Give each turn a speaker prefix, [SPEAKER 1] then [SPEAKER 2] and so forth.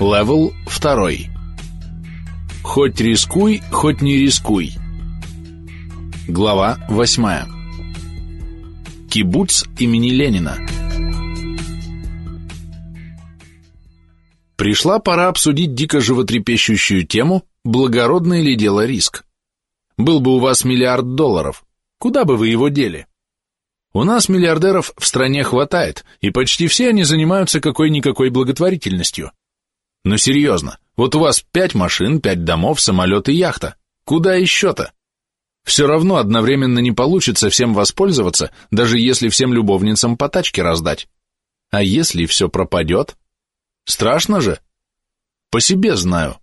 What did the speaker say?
[SPEAKER 1] Левел 2. Хоть рискуй, хоть не рискуй. Глава 8. Кибуц имени Ленина. Пришла пора обсудить дико животрепещущую тему «Благородное ли дело риск?». Был бы у вас миллиард долларов, куда бы вы его дели? У нас миллиардеров в стране хватает, и почти все они занимаются какой-никакой благотворительностью. Но серьезно, вот у вас пять машин, пять домов, самолет и яхта. Куда еще-то? Все равно одновременно не получится всем воспользоваться, даже если всем любовницам по тачке раздать. А если все пропадет? Страшно же? По себе знаю.